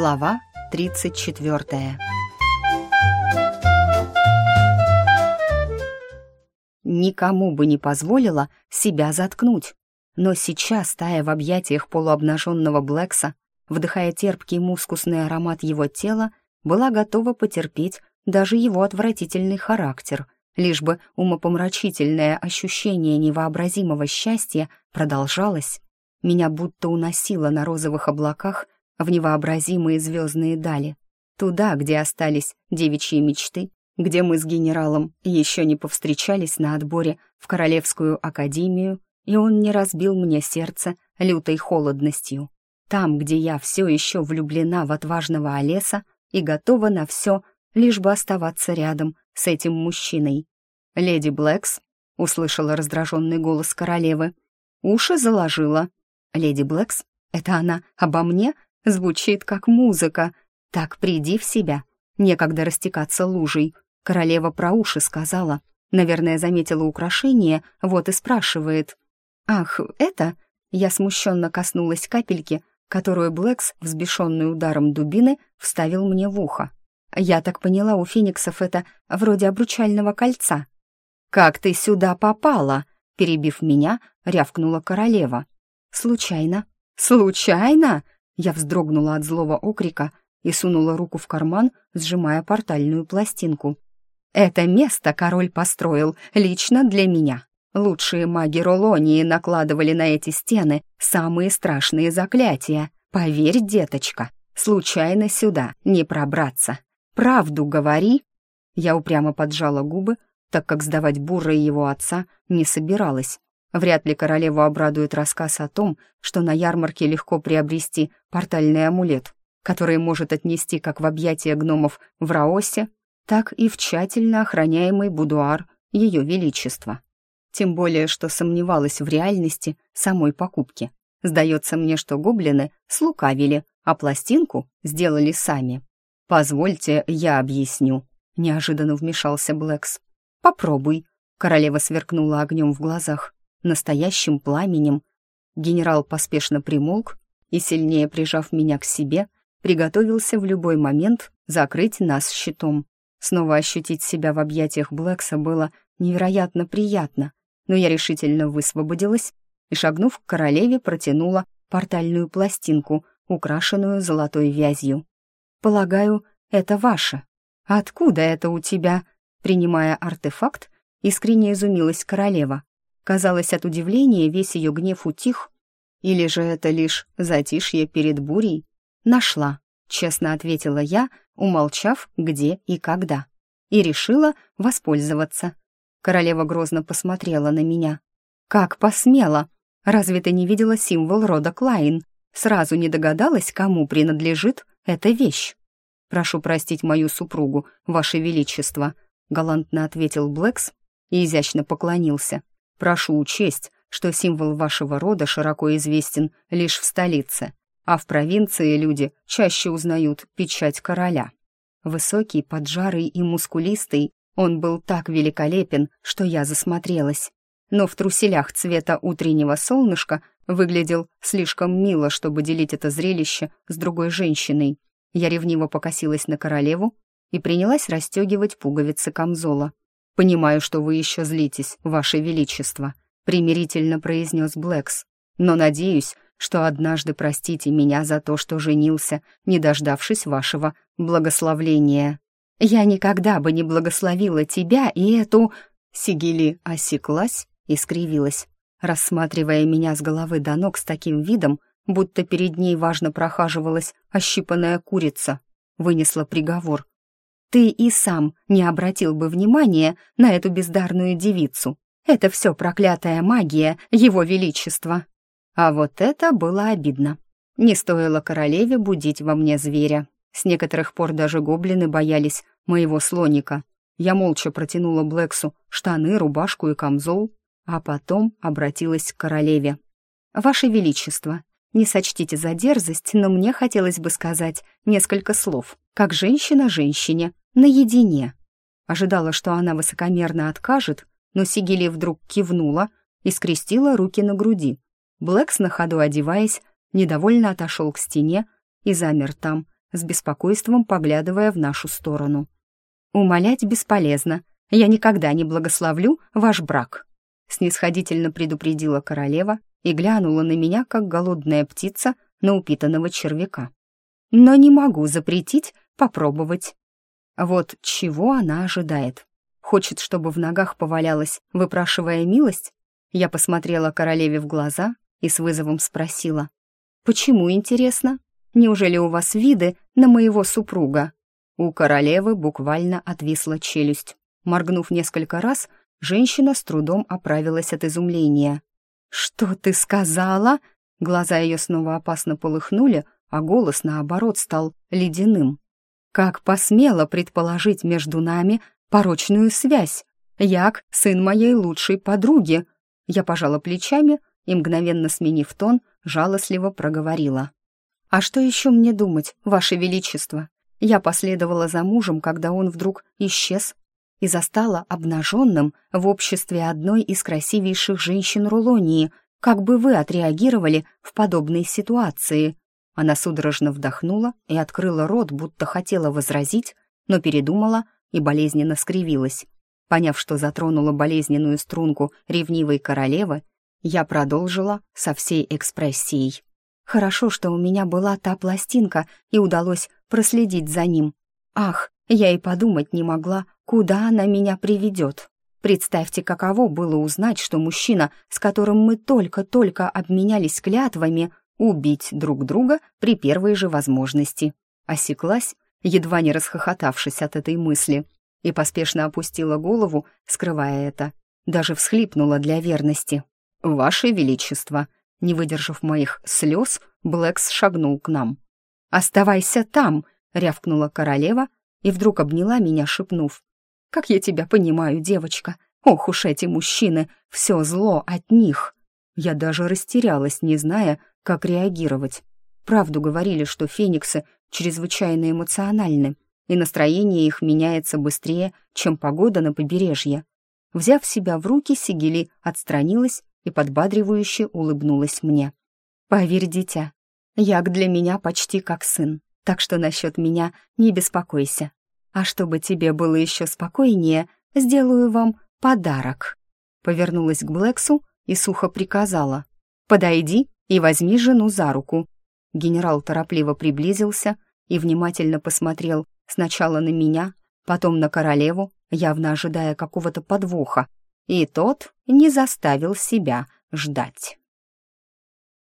Глава 34 Никому бы не позволила себя заткнуть, но сейчас, стая в объятиях полуобнаженного Блэкса, вдыхая терпкий мускусный аромат его тела, была готова потерпеть даже его отвратительный характер, лишь бы умопомрачительное ощущение невообразимого счастья продолжалось. Меня будто уносило на розовых облаках в невообразимые звездные дали, туда, где остались девичьи мечты, где мы с генералом еще не повстречались на отборе в Королевскую академию, и он не разбил мне сердце лютой холодностью. Там, где я все еще влюблена в отважного Олеса и готова на все, лишь бы оставаться рядом с этим мужчиной. «Леди Блэкс», — услышала раздраженный голос королевы, — «уши заложила». «Леди Блэкс? Это она обо мне?» Звучит как музыка. Так приди в себя. Некогда растекаться лужей. Королева про уши сказала. Наверное, заметила украшение, вот и спрашивает. «Ах, это?» Я смущенно коснулась капельки, которую Блэкс, взбешенный ударом дубины, вставил мне в ухо. Я так поняла, у фениксов это вроде обручального кольца. «Как ты сюда попала?» Перебив меня, рявкнула королева. «Случайно». «Случайно?» Я вздрогнула от злого окрика и сунула руку в карман, сжимая портальную пластинку. «Это место король построил лично для меня. Лучшие маги Ролонии накладывали на эти стены самые страшные заклятия. Поверь, деточка, случайно сюда не пробраться. Правду говори!» Я упрямо поджала губы, так как сдавать Бурра и его отца не собиралась. Вряд ли королеву обрадует рассказ о том, что на ярмарке легко приобрести портальный амулет, который может отнести как в объятия гномов в Раосе, так и в тщательно охраняемый будуар Ее Величества. Тем более, что сомневалась в реальности самой покупки. Сдается мне, что гоблины слукавили, а пластинку сделали сами. «Позвольте, я объясню», — неожиданно вмешался Блэкс. «Попробуй», — королева сверкнула огнем в глазах настоящим пламенем. Генерал поспешно примолк и, сильнее прижав меня к себе, приготовился в любой момент закрыть нас щитом. Снова ощутить себя в объятиях Блэкса было невероятно приятно, но я решительно высвободилась и, шагнув к королеве, протянула портальную пластинку, украшенную золотой вязью. «Полагаю, это ваше. Откуда это у тебя?» Принимая артефакт, искренне изумилась королева. Казалось, от удивления весь ее гнев утих. Или же это лишь затишье перед бурей? Нашла, честно ответила я, умолчав, где и когда. И решила воспользоваться. Королева грозно посмотрела на меня. «Как посмела! Разве ты не видела символ рода Клайн? Сразу не догадалась, кому принадлежит эта вещь?» «Прошу простить мою супругу, ваше величество», — галантно ответил Блэкс и изящно поклонился. Прошу учесть, что символ вашего рода широко известен лишь в столице, а в провинции люди чаще узнают печать короля. Высокий, поджарый и мускулистый, он был так великолепен, что я засмотрелась. Но в труселях цвета утреннего солнышка выглядел слишком мило, чтобы делить это зрелище с другой женщиной. Я ревниво покосилась на королеву и принялась расстегивать пуговицы камзола. «Понимаю, что вы еще злитесь, ваше величество», — примирительно произнес Блэкс. «Но надеюсь, что однажды простите меня за то, что женился, не дождавшись вашего благословления. Я никогда бы не благословила тебя и эту...» Сигили осеклась и скривилась, рассматривая меня с головы до ног с таким видом, будто перед ней важно прохаживалась ощипанная курица. Вынесла приговор, ты и сам не обратил бы внимания на эту бездарную девицу. Это все проклятая магия Его Величества. А вот это было обидно. Не стоило королеве будить во мне зверя. С некоторых пор даже гоблины боялись моего слоника. Я молча протянула Блэксу штаны, рубашку и камзол, а потом обратилась к королеве. «Ваше Величество, не сочтите за дерзость, но мне хотелось бы сказать несколько слов, как женщина женщине, наедине. Ожидала, что она высокомерно откажет, но Сигели вдруг кивнула и скрестила руки на груди. Блэкс на ходу одеваясь, недовольно отошел к стене и замер там, с беспокойством поглядывая в нашу сторону. «Умолять бесполезно. Я никогда не благословлю ваш брак», снисходительно предупредила королева и глянула на меня, как голодная птица на упитанного червяка. «Но не могу запретить попробовать». Вот чего она ожидает. Хочет, чтобы в ногах повалялась, выпрашивая милость? Я посмотрела королеве в глаза и с вызовом спросила. «Почему, интересно? Неужели у вас виды на моего супруга?» У королевы буквально отвисла челюсть. Моргнув несколько раз, женщина с трудом оправилась от изумления. «Что ты сказала?» Глаза ее снова опасно полыхнули, а голос, наоборот, стал ледяным. «Как посмела предположить между нами порочную связь? Як, сын моей лучшей подруги!» Я пожала плечами и, мгновенно сменив тон, жалостливо проговорила. «А что еще мне думать, Ваше Величество? Я последовала за мужем, когда он вдруг исчез и застала обнаженным в обществе одной из красивейших женщин Рулонии. Как бы вы отреагировали в подобной ситуации?» Она судорожно вдохнула и открыла рот, будто хотела возразить, но передумала и болезненно скривилась. Поняв, что затронула болезненную струнку ревнивой королевы, я продолжила со всей экспрессией. Хорошо, что у меня была та пластинка, и удалось проследить за ним. Ах, я и подумать не могла, куда она меня приведет. Представьте, каково было узнать, что мужчина, с которым мы только-только обменялись клятвами, убить друг друга при первой же возможности. Осеклась, едва не расхохотавшись от этой мысли, и поспешно опустила голову, скрывая это. Даже всхлипнула для верности. «Ваше Величество!» Не выдержав моих слез, Блэкс шагнул к нам. «Оставайся там!» — рявкнула королева и вдруг обняла меня, шепнув. «Как я тебя понимаю, девочка! Ох уж эти мужчины! Все зло от них!» Я даже растерялась, не зная, как реагировать. Правду говорили, что фениксы чрезвычайно эмоциональны, и настроение их меняется быстрее, чем погода на побережье. Взяв себя в руки, Сигели отстранилась и подбадривающе улыбнулась мне. «Поверь, дитя, Як для меня почти как сын, так что насчет меня не беспокойся. А чтобы тебе было еще спокойнее, сделаю вам подарок». Повернулась к Блэксу и сухо приказала. «Подойди и возьми жену за руку». Генерал торопливо приблизился и внимательно посмотрел Сначала на меня, потом на королеву, явно ожидая какого-то подвоха, и тот не заставил себя ждать.